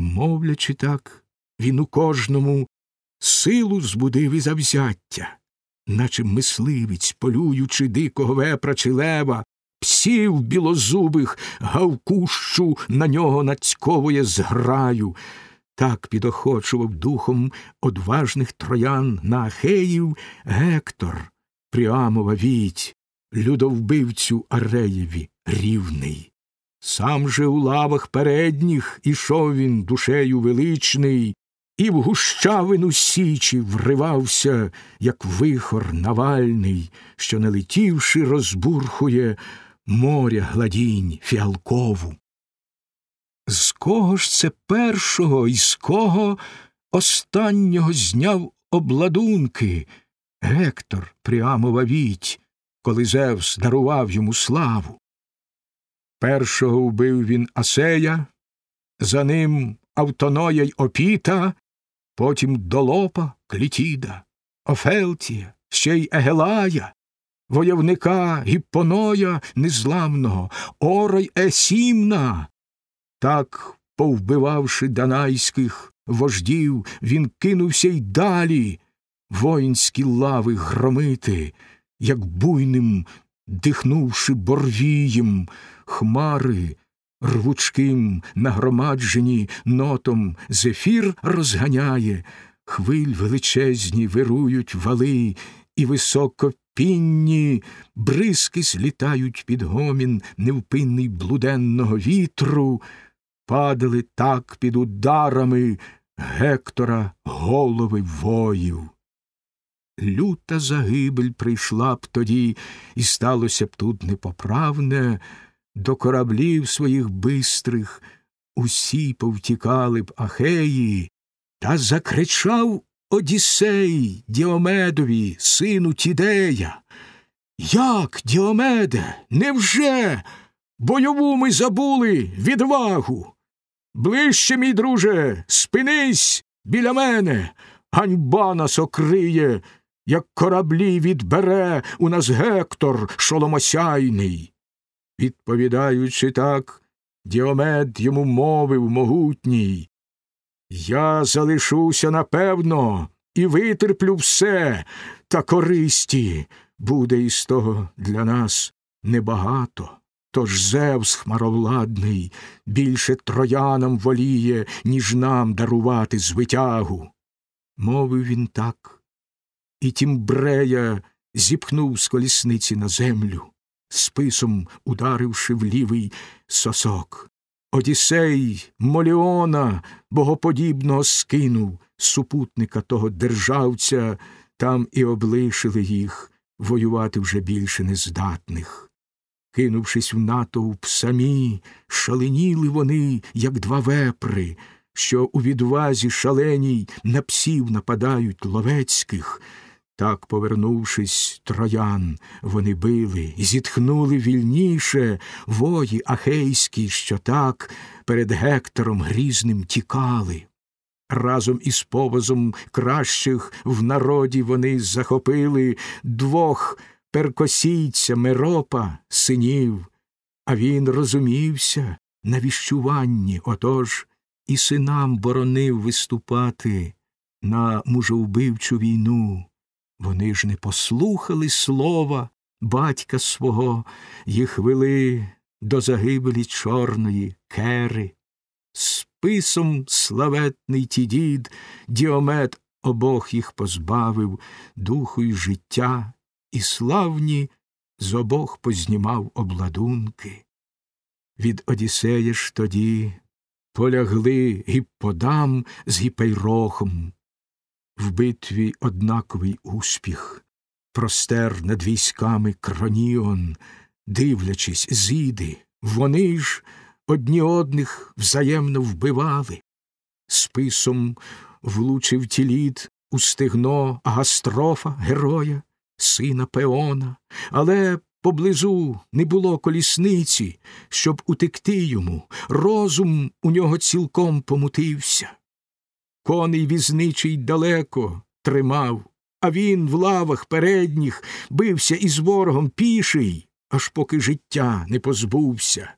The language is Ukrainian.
Мовлячи так, він у кожному силу збудив і завзяття, наче мисливець, полюючи дикого вепра чи лева, псів білозубих, гавкущу на нього нацьковує зграю. Так підохочував духом одважних троян на Ахеїв Гектор, Пріамова віть, людовбивцю Ареєві рівний. Сам же у лавах передніх ішов він душею величний, і в гущавину січі вривався, як вихор навальний, що, налетівши, розбурхує моря гладінь фіалкову. З кого ж це першого і з кого останнього зняв обладунки Гектор Пріамова віть, коли Зевс дарував йому славу? Першого вбив він Асея, за ним Автоноя й Опіта, потім Долопа, Клітіда, Офелтія, ще й Егелая, войовника Гіппоноя незламного, Ора й Есімна. Так, повбивавши данайських вождів, він кинувся й далі воїнські лави громити, як буйним, дихнувши борвієм, хмари рвучким нагромаджені нотом зефір розганяє, хвиль величезні вирують вали, і високопінні бризки злітають під гомін невпинний блуденного вітру, падали так під ударами Гектора голови воїв. Люта загибель прийшла б тоді, і сталося б тут непоправне, до кораблів своїх бистрих усі повтікали б Ахеї, та закричав Одіссей Діомедові, сину Тідея. Як, Діомеде, невже? Бойову ми забули відвагу. Ближче, мій друже, спинись біля мене, ганьба нас окриє, як кораблі відбере у нас Гектор шоломосяйний. Відповідаючи так, Діомед йому мовив могутній. Я залишуся напевно і витерплю все, та користі буде із того для нас небагато. Тож Зевс хмаровладний більше троянам воліє, ніж нам дарувати звитягу. Мовив він так, і Тімбрея зіпхнув з колісниці на землю списом ударивши в лівий сосок. Одісей Моліона богоподібного скинув супутника того державця, там і облишили їх, воювати вже більше нездатних. Кинувшись в натовп самі, шаленіли вони, як два вепри, що у відвазі шаленій на псів нападають ловецьких. Так, повернувшись, троян, вони били зітхнули вільніше вої ахейські, що так перед Гектором грізним тікали. Разом із повозом кращих в народі вони захопили двох перкосійця Меропа, синів, а він розумівся на віщуванні, отож і синам боронив виступати на мужовбивчу війну. Вони ж не послухали слова батька свого, їх вели до загибелі чорної кери. Списом славетний ті дід, діомет обох їх позбавив духу й життя, і славні з обох познімав обладунки. Від Одіссея ж тоді полягли гіпподам з гіпейрохом, в битві однаковий успіх, простер над військами кроніон, дивлячись, зіди, вони ж одні одних взаємно вбивали. Списом влучив тіліт у стегно Агастрофа, героя, сина Пеона, але поблизу не було колісниці, щоб утекти йому, розум у нього цілком помутився. Коней візничий далеко тримав, а він в лавах передніх бився із ворогом піший, аж поки життя не позбувся.